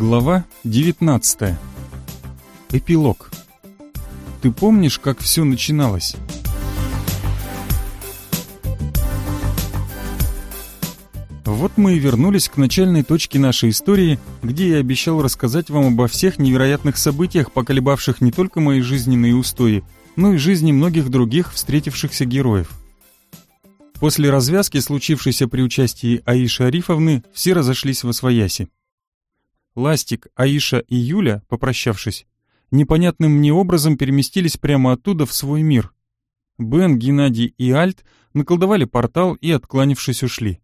Глава 19. Эпилог. Ты помнишь, как все начиналось? Вот мы и вернулись к начальной точке нашей истории, где я обещал рассказать вам обо всех невероятных событиях, поколебавших не только мои жизненные устои, но и жизни многих других встретившихся героев. После развязки, случившейся при участии Аиши Арифовны, все разошлись во свояси. Ластик, Аиша и Юля, попрощавшись, непонятным мне образом переместились прямо оттуда в свой мир. Бен, Геннадий и Альт наколдовали портал и, откланившись, ушли.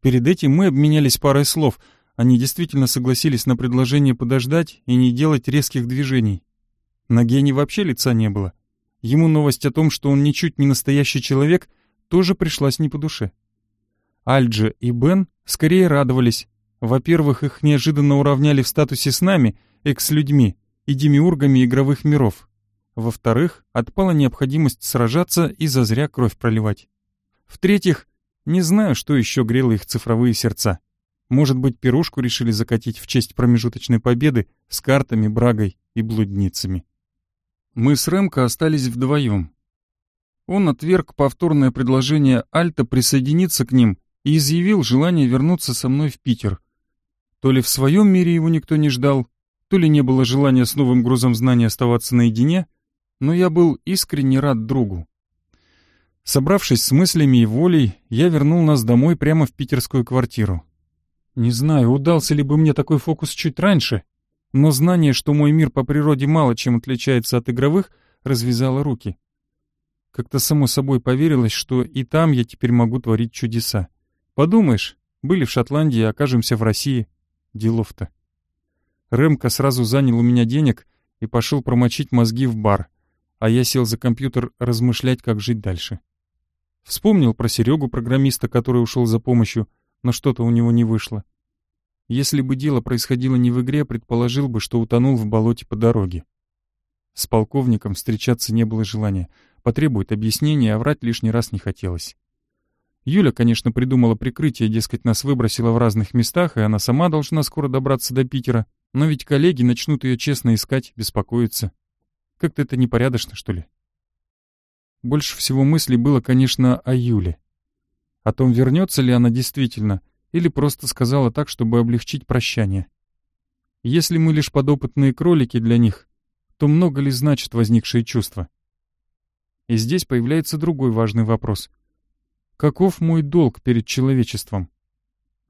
Перед этим мы обменялись парой слов, они действительно согласились на предложение подождать и не делать резких движений. На Гене вообще лица не было. Ему новость о том, что он ничуть не настоящий человек, тоже пришлась не по душе. Альджа и Бен скорее радовались. Во-первых, их неожиданно уравняли в статусе с нами, экс-людьми и демиургами игровых миров. Во-вторых, отпала необходимость сражаться и зазря кровь проливать. В-третьих, не знаю, что еще грело их цифровые сердца. Может быть, пирушку решили закатить в честь промежуточной победы с картами, брагой и блудницами. Мы с Рэмко остались вдвоем. Он отверг повторное предложение Альта присоединиться к ним и изъявил желание вернуться со мной в Питер. То ли в своем мире его никто не ждал, то ли не было желания с новым грузом знаний оставаться наедине, но я был искренне рад другу. Собравшись с мыслями и волей, я вернул нас домой прямо в питерскую квартиру. Не знаю, удался ли бы мне такой фокус чуть раньше, но знание, что мой мир по природе мало чем отличается от игровых, развязало руки. Как-то само собой поверилось, что и там я теперь могу творить чудеса. Подумаешь, были в Шотландии, окажемся в России. Делов-то. Рэмка сразу занял у меня денег и пошел промочить мозги в бар, а я сел за компьютер размышлять, как жить дальше. Вспомнил про Серегу, программиста, который ушел за помощью, но что-то у него не вышло. Если бы дело происходило не в игре, предположил бы, что утонул в болоте по дороге. С полковником встречаться не было желания — потребует объяснения, а врать лишний раз не хотелось. Юля, конечно, придумала прикрытие, дескать, нас выбросила в разных местах, и она сама должна скоро добраться до Питера, но ведь коллеги начнут ее честно искать, беспокоиться. Как-то это непорядочно, что ли? Больше всего мыслей было, конечно, о Юле. О том, вернется ли она действительно, или просто сказала так, чтобы облегчить прощание. Если мы лишь подопытные кролики для них, то много ли значит возникшие чувства? И здесь появляется другой важный вопрос. Каков мой долг перед человечеством?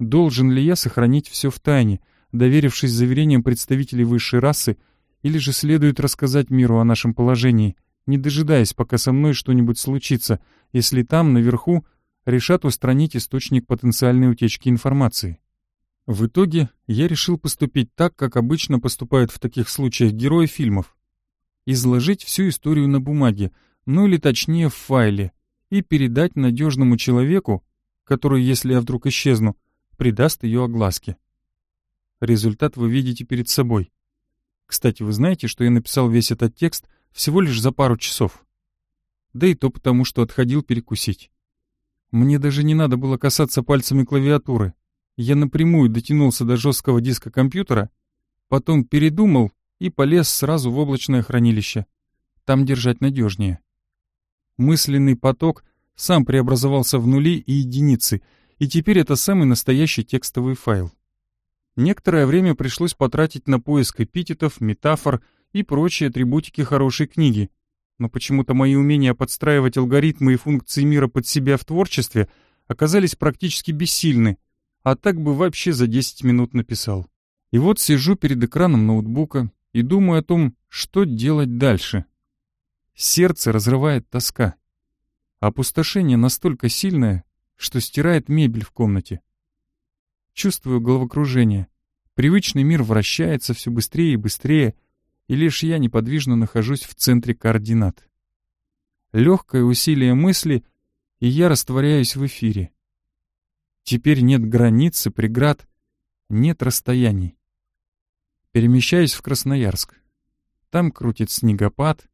Должен ли я сохранить все в тайне, доверившись заверениям представителей высшей расы, или же следует рассказать миру о нашем положении, не дожидаясь, пока со мной что-нибудь случится, если там, наверху, решат устранить источник потенциальной утечки информации? В итоге я решил поступить так, как обычно поступают в таких случаях герои фильмов. Изложить всю историю на бумаге, ну или точнее в файле, и передать надежному человеку, который, если я вдруг исчезну, придаст ее огласке. Результат вы видите перед собой. Кстати, вы знаете, что я написал весь этот текст всего лишь за пару часов? Да и то потому, что отходил перекусить. Мне даже не надо было касаться пальцами клавиатуры. Я напрямую дотянулся до жесткого диска компьютера, потом передумал и полез сразу в облачное хранилище. Там держать надежнее. Мысленный поток сам преобразовался в нули и единицы, и теперь это самый настоящий текстовый файл. Некоторое время пришлось потратить на поиск эпитетов, метафор и прочие атрибутики хорошей книги, но почему-то мои умения подстраивать алгоритмы и функции мира под себя в творчестве оказались практически бессильны, а так бы вообще за 10 минут написал. И вот сижу перед экраном ноутбука и думаю о том, что делать дальше. Сердце разрывает тоска. Опустошение настолько сильное, что стирает мебель в комнате. Чувствую головокружение. Привычный мир вращается все быстрее и быстрее, и лишь я неподвижно нахожусь в центре координат. Легкое усилие мысли, и я растворяюсь в эфире. Теперь нет границы, преград, нет расстояний. Перемещаюсь в Красноярск. Там крутит снегопад,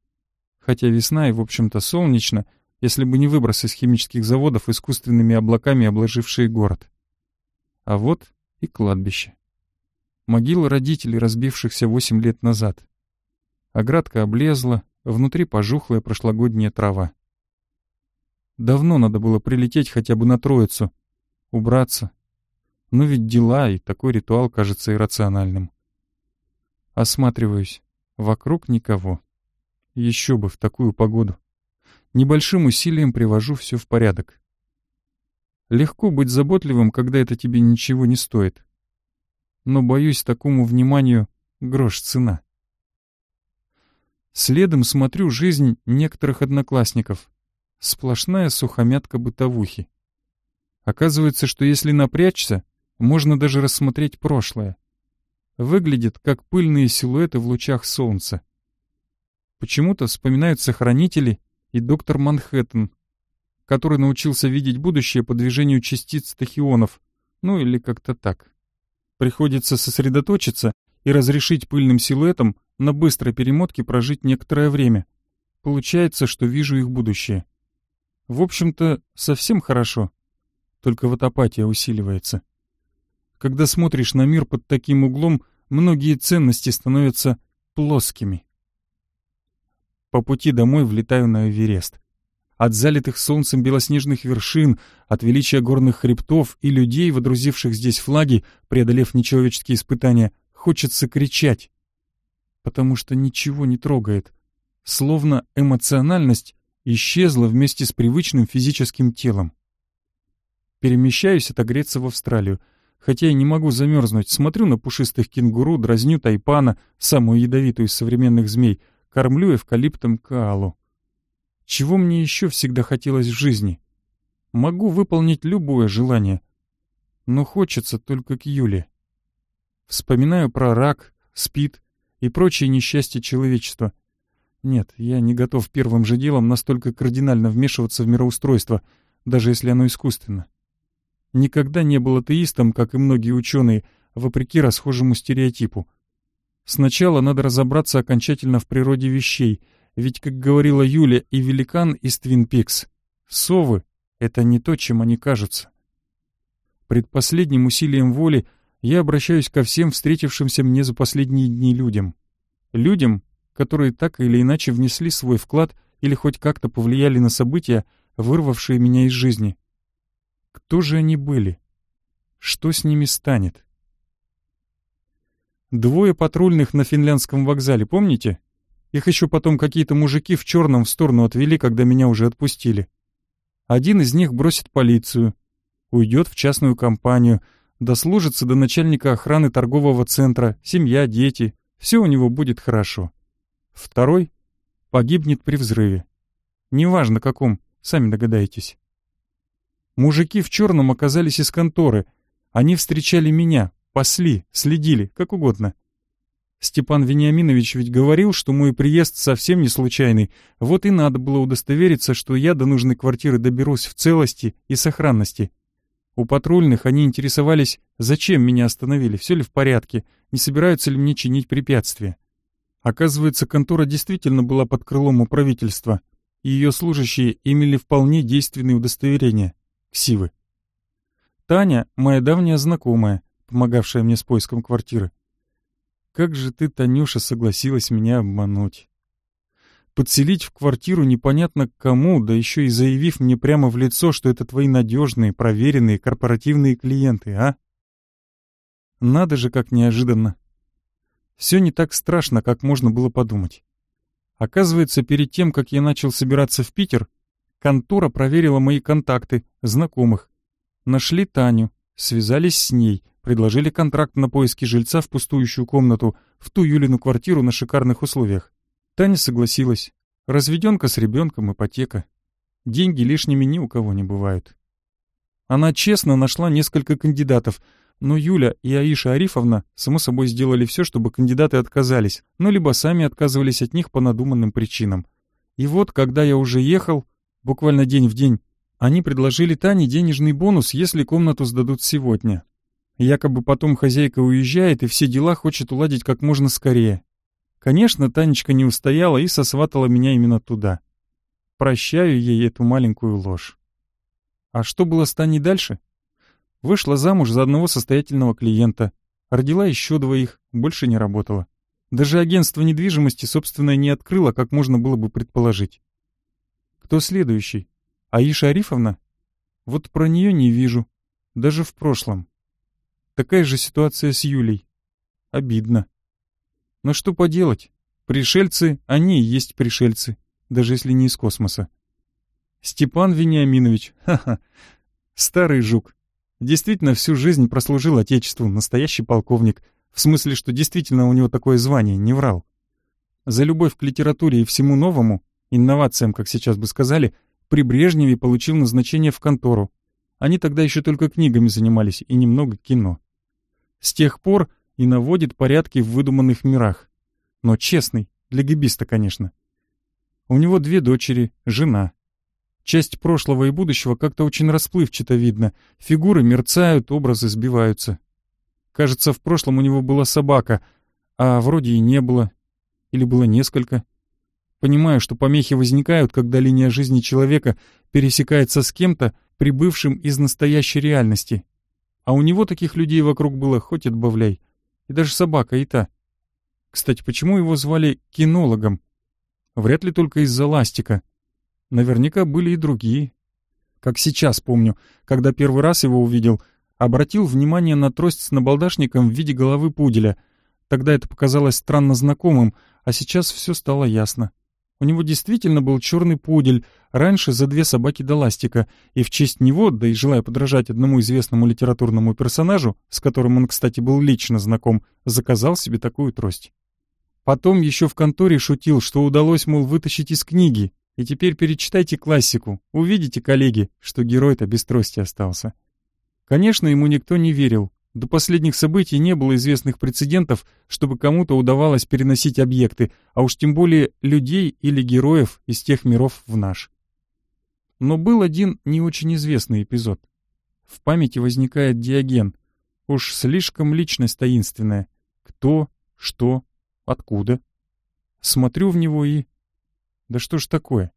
хотя весна и, в общем-то, солнечно, если бы не выбросы с химических заводов искусственными облаками обложившие город. А вот и кладбище. Могила родителей, разбившихся восемь лет назад. Оградка облезла, внутри пожухлая прошлогодняя трава. Давно надо было прилететь хотя бы на Троицу, убраться. Но ведь дела, и такой ритуал кажется иррациональным. Осматриваюсь. Вокруг никого. Еще бы в такую погоду. Небольшим усилием привожу все в порядок. Легко быть заботливым, когда это тебе ничего не стоит. Но, боюсь, такому вниманию грош цена. Следом смотрю жизнь некоторых одноклассников. Сплошная сухомятка бытовухи. Оказывается, что если напрячься, можно даже рассмотреть прошлое. Выглядит, как пыльные силуэты в лучах солнца. Почему-то вспоминаются хранители и доктор Манхэттен, который научился видеть будущее по движению частиц тахионов, ну или как-то так. Приходится сосредоточиться и разрешить пыльным силуэтам на быстрой перемотке прожить некоторое время. Получается, что вижу их будущее. В общем-то, совсем хорошо. Только вот апатия усиливается. Когда смотришь на мир под таким углом, многие ценности становятся плоскими. По пути домой влетаю на Эверест. От залитых солнцем белоснежных вершин, от величия горных хребтов и людей, водрузивших здесь флаги, преодолев нечеловеческие испытания, хочется кричать. Потому что ничего не трогает. Словно эмоциональность исчезла вместе с привычным физическим телом. Перемещаюсь отогреться в Австралию. Хотя и не могу замерзнуть, смотрю на пушистых кенгуру, дразню тайпана, самую ядовитую из современных змей, кормлю эвкалиптом каалу. Чего мне еще всегда хотелось в жизни? Могу выполнить любое желание. Но хочется только к Юле. Вспоминаю про рак, спид и прочие несчастья человечества. Нет, я не готов первым же делом настолько кардинально вмешиваться в мироустройство, даже если оно искусственно. Никогда не был атеистом, как и многие ученые, вопреки расхожему стереотипу. Сначала надо разобраться окончательно в природе вещей — ведь, как говорила Юля и великан из Твин Пикс, совы — это не то, чем они кажутся. Предпоследним усилием воли я обращаюсь ко всем встретившимся мне за последние дни людям. Людям, которые так или иначе внесли свой вклад или хоть как-то повлияли на события, вырвавшие меня из жизни. Кто же они были? Что с ними станет? Двое патрульных на финляндском вокзале, помните? Их еще потом какие-то мужики в черном в сторону отвели, когда меня уже отпустили. Один из них бросит полицию, уйдет в частную компанию, дослужится до начальника охраны торгового центра, семья, дети, все у него будет хорошо. Второй погибнет при взрыве. Неважно каком, сами догадаетесь. Мужики в черном оказались из конторы. Они встречали меня, пасли, следили, как угодно. Степан Вениаминович ведь говорил, что мой приезд совсем не случайный. Вот и надо было удостовериться, что я до нужной квартиры доберусь в целости и сохранности. У патрульных они интересовались, зачем меня остановили, все ли в порядке, не собираются ли мне чинить препятствия. Оказывается, контора действительно была под крылом у правительства, и ее служащие имели вполне действенные удостоверения — ксивы. Таня — моя давняя знакомая, помогавшая мне с поиском квартиры. Как же ты, Танюша, согласилась меня обмануть? Подселить в квартиру непонятно кому, да еще и заявив мне прямо в лицо, что это твои надежные, проверенные корпоративные клиенты, а? Надо же, как неожиданно. Все не так страшно, как можно было подумать. Оказывается, перед тем, как я начал собираться в Питер, контора проверила мои контакты, знакомых. Нашли Таню, связались с ней, Предложили контракт на поиски жильца в пустующую комнату, в ту Юлину квартиру на шикарных условиях. Таня согласилась. Разведенка с ребенком, ипотека. Деньги лишними ни у кого не бывают. Она честно нашла несколько кандидатов, но Юля и Аиша Арифовна, само собой, сделали все, чтобы кандидаты отказались, но либо сами отказывались от них по надуманным причинам. И вот, когда я уже ехал, буквально день в день, они предложили Тане денежный бонус, если комнату сдадут сегодня. Якобы потом хозяйка уезжает и все дела хочет уладить как можно скорее. Конечно, Танечка не устояла и сосватала меня именно туда. Прощаю ей эту маленькую ложь. А что было с Таней дальше? Вышла замуж за одного состоятельного клиента. Родила еще двоих, больше не работала. Даже агентство недвижимости, собственно, не открыло, как можно было бы предположить. Кто следующий? Аиша Арифовна? Вот про нее не вижу. Даже в прошлом. Такая же ситуация с Юлей. Обидно. Но что поделать? Пришельцы, они и есть пришельцы, даже если не из космоса. Степан Вениаминович, ха-ха, старый жук. Действительно, всю жизнь прослужил Отечеству, настоящий полковник. В смысле, что действительно у него такое звание, не врал. За любовь к литературе и всему новому, инновациям, как сейчас бы сказали, при Брежневе получил назначение в контору. Они тогда еще только книгами занимались и немного кино. С тех пор и наводит порядки в выдуманных мирах. Но честный, для гибиста, конечно. У него две дочери, жена. Часть прошлого и будущего как-то очень расплывчато видно. Фигуры мерцают, образы сбиваются. Кажется, в прошлом у него была собака, а вроде и не было. Или было несколько. Понимаю, что помехи возникают, когда линия жизни человека пересекается с кем-то, прибывшим из настоящей реальности. А у него таких людей вокруг было хоть отбавляй. И даже собака и та. Кстати, почему его звали кинологом? Вряд ли только из-за ластика. Наверняка были и другие. Как сейчас помню, когда первый раз его увидел, обратил внимание на трость с набалдашником в виде головы пуделя. Тогда это показалось странно знакомым, а сейчас все стало ясно. У него действительно был черный пудель, раньше за две собаки до ластика, и в честь него, да и желая подражать одному известному литературному персонажу, с которым он, кстати, был лично знаком, заказал себе такую трость. Потом еще в конторе шутил, что удалось, мол, вытащить из книги, и теперь перечитайте классику, увидите, коллеги, что герой-то без трости остался. Конечно, ему никто не верил, до последних событий не было известных прецедентов, чтобы кому-то удавалось переносить объекты, а уж тем более людей или героев из тех миров в наш. Но был один не очень известный эпизод. В памяти возникает Диоген. Уж слишком личность таинственная. Кто, что, откуда. Смотрю в него и... Да что ж такое?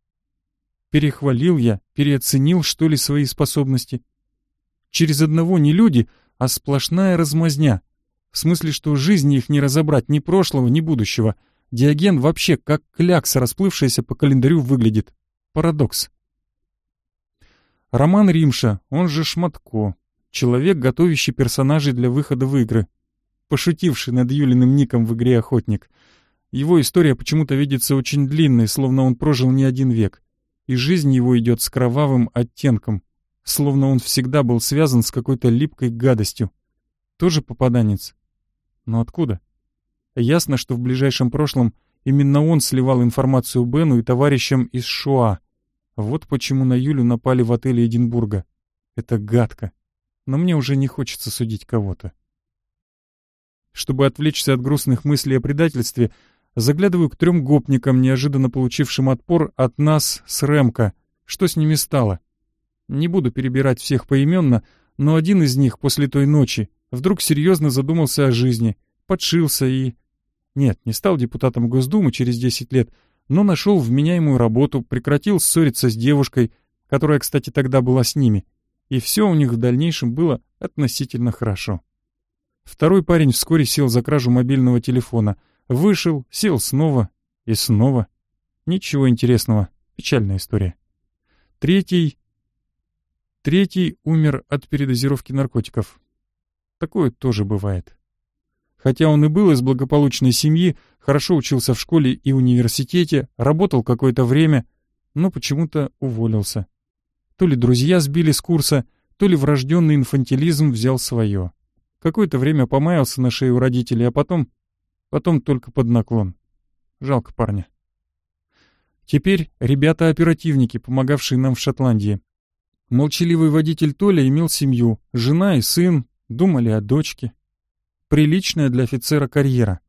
Перехвалил я, переоценил, что ли, свои способности. Через одного не люди, а сплошная размазня. В смысле, что жизни их не разобрать ни прошлого, ни будущего. Диоген вообще как клякса, расплывшаяся по календарю, выглядит. Парадокс. Роман Римша, он же Шматко. Человек, готовящий персонажей для выхода в игры. Пошутивший над Юлиным ником в игре «Охотник». Его история почему-то видится очень длинной, словно он прожил не один век. И жизнь его идет с кровавым оттенком словно он всегда был связан с какой-то липкой гадостью. Тоже попаданец? Но откуда? Ясно, что в ближайшем прошлом именно он сливал информацию Бену и товарищам из Шуа. Вот почему на Юлю напали в отеле Эдинбурга. Это гадко. Но мне уже не хочется судить кого-то. Чтобы отвлечься от грустных мыслей о предательстве, заглядываю к трем гопникам, неожиданно получившим отпор от нас с Ремко. Что с ними стало? Не буду перебирать всех поименно, но один из них после той ночи вдруг серьезно задумался о жизни, подшился и... Нет, не стал депутатом Госдумы через 10 лет, но нашел вменяемую работу, прекратил ссориться с девушкой, которая, кстати, тогда была с ними, и все у них в дальнейшем было относительно хорошо. Второй парень вскоре сел за кражу мобильного телефона, вышел, сел снова и снова. Ничего интересного, печальная история. Третий Третий умер от передозировки наркотиков. Такое тоже бывает. Хотя он и был из благополучной семьи, хорошо учился в школе и университете, работал какое-то время, но почему-то уволился. То ли друзья сбили с курса, то ли врожденный инфантилизм взял свое. Какое-то время помаялся на шее у родителей, а потом... Потом только под наклон. Жалко парня. Теперь ребята-оперативники, помогавшие нам в Шотландии. Молчаливый водитель Толя имел семью, жена и сын, думали о дочке. Приличная для офицера карьера.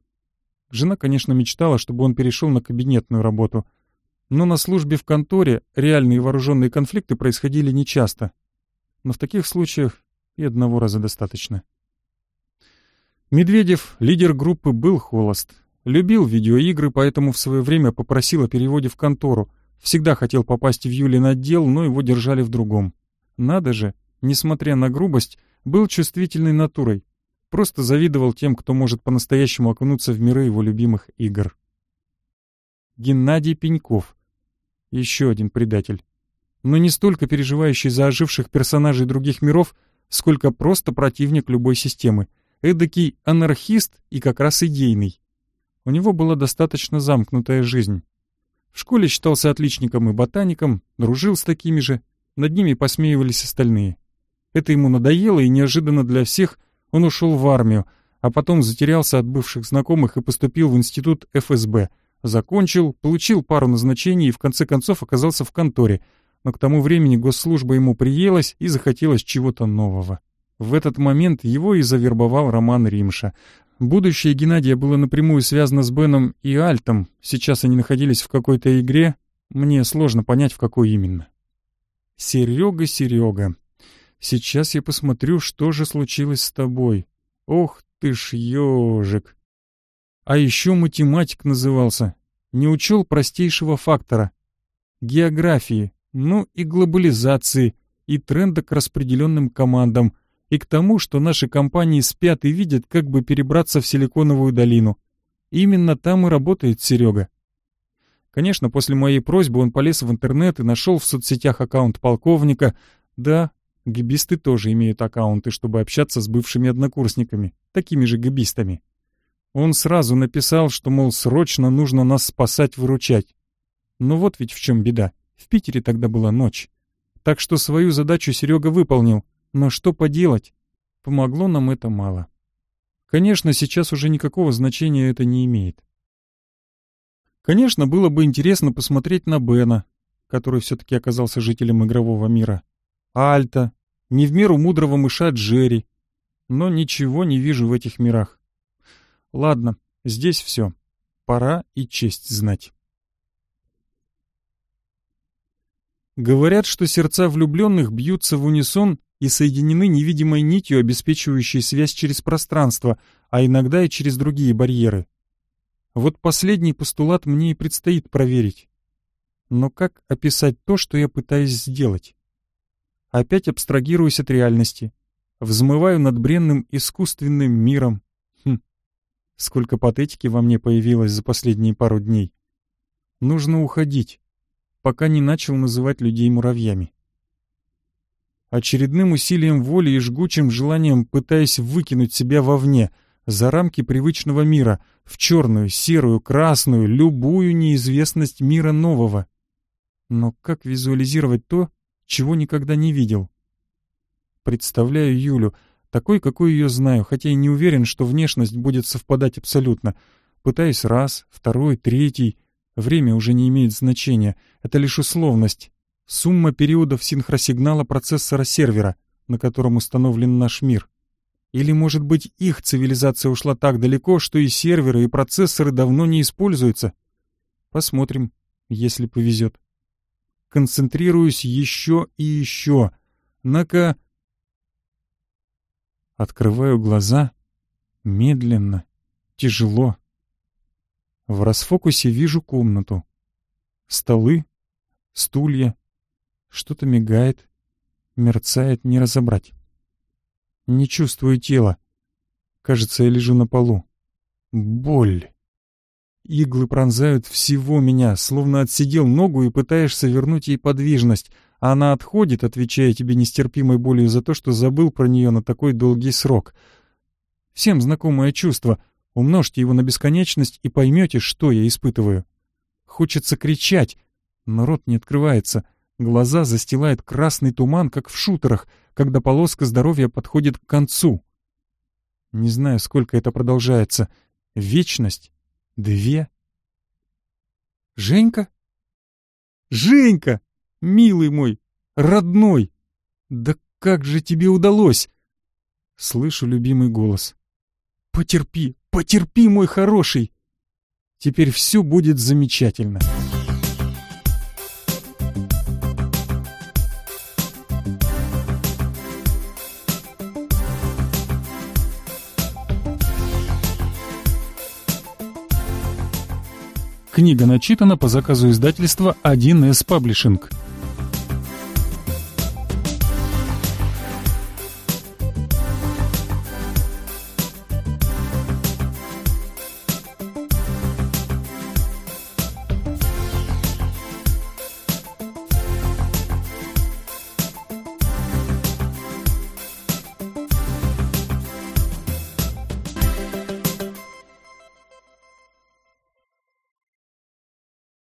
Жена, конечно, мечтала, чтобы он перешел на кабинетную работу. Но на службе в конторе реальные вооруженные конфликты происходили нечасто. Но в таких случаях и одного раза достаточно. Медведев, лидер группы, был холост. Любил видеоигры, поэтому в свое время попросил о переводе в контору, Всегда хотел попасть в Юлин отдел, но его держали в другом. Надо же, несмотря на грубость, был чувствительной натурой. Просто завидовал тем, кто может по-настоящему окунуться в миры его любимых игр. Геннадий Пеньков. Еще один предатель. Но не столько переживающий за оживших персонажей других миров, сколько просто противник любой системы. Эдакий анархист и как раз идейный. У него была достаточно замкнутая жизнь. В школе считался отличником и ботаником, дружил с такими же, над ними посмеивались остальные. Это ему надоело, и неожиданно для всех он ушел в армию, а потом затерялся от бывших знакомых и поступил в институт ФСБ. Закончил, получил пару назначений и в конце концов оказался в конторе, но к тому времени госслужба ему приелась и захотелось чего-то нового. В этот момент его и завербовал Роман Римша. Будущее Геннадия было напрямую связано с Беном и Альтом, сейчас они находились в какой-то игре, мне сложно понять, в какой именно. Серега, Серега, сейчас я посмотрю, что же случилось с тобой. Ох ты ж ежик. А еще математик назывался. Не учел простейшего фактора. Географии, ну и глобализации, и тренда к распределенным командам — и к тому, что наши компании спят и видят, как бы перебраться в Силиконовую долину. Именно там и работает Серега. Конечно, после моей просьбы он полез в интернет и нашел в соцсетях аккаунт полковника. Да, гибисты тоже имеют аккаунты, чтобы общаться с бывшими однокурсниками, такими же гибистами. Он сразу написал, что, мол, срочно нужно нас спасать, выручать. Но вот ведь в чем беда. В Питере тогда была ночь. Так что свою задачу Серега выполнил — но что поделать? Помогло нам это мало. Конечно, сейчас уже никакого значения это не имеет. Конечно, было бы интересно посмотреть на Бена, который все-таки оказался жителем игрового мира. Альта, не в меру мудрого мыша Джерри. Но ничего не вижу в этих мирах. Ладно, здесь все. Пора и честь знать. Говорят, что сердца влюбленных бьются в унисон и соединены невидимой нитью, обеспечивающей связь через пространство, а иногда и через другие барьеры. Вот последний постулат мне и предстоит проверить. Но как описать то, что я пытаюсь сделать? Опять абстрагируюсь от реальности. Взмываю над бренным искусственным миром. Хм, сколько патетики во мне появилось за последние пару дней. Нужно уходить, пока не начал называть людей муравьями. Очередным усилием воли и жгучим желанием пытаясь выкинуть себя вовне, за рамки привычного мира, в черную, серую, красную, любую неизвестность мира нового. Но как визуализировать то, чего никогда не видел? Представляю Юлю, такой, какой ее знаю, хотя и не уверен, что внешность будет совпадать абсолютно. Пытаюсь раз, второй, третий. Время уже не имеет значения, это лишь условность. Сумма периодов синхросигнала процессора сервера, на котором установлен наш мир. Или, может быть, их цивилизация ушла так далеко, что и серверы, и процессоры давно не используются? Посмотрим, если повезет. Концентрируюсь еще и еще. На-ка... Открываю глаза. Медленно. Тяжело. В расфокусе вижу комнату. Столы, стулья, что-то мигает, мерцает, не разобрать. Не чувствую тела. Кажется, я лежу на полу. Боль. Иглы пронзают всего меня, словно отсидел ногу и пытаешься вернуть ей подвижность, а она отходит, отвечая тебе нестерпимой болью за то, что забыл про нее на такой долгий срок. Всем знакомое чувство. Умножьте его на бесконечность и поймете, что я испытываю. Хочется кричать, но рот не открывается — Глаза застилает красный туман, как в шутерах, когда полоска здоровья подходит к концу. Не знаю, сколько это продолжается. Вечность? Две? Женька? Женька! Милый мой! Родной! Да как же тебе удалось? Слышу любимый голос. Потерпи, потерпи, мой хороший! Теперь все будет замечательно. Книга начитана по заказу издательства 1С Паблишинг.